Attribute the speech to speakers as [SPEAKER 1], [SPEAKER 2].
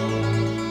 [SPEAKER 1] Música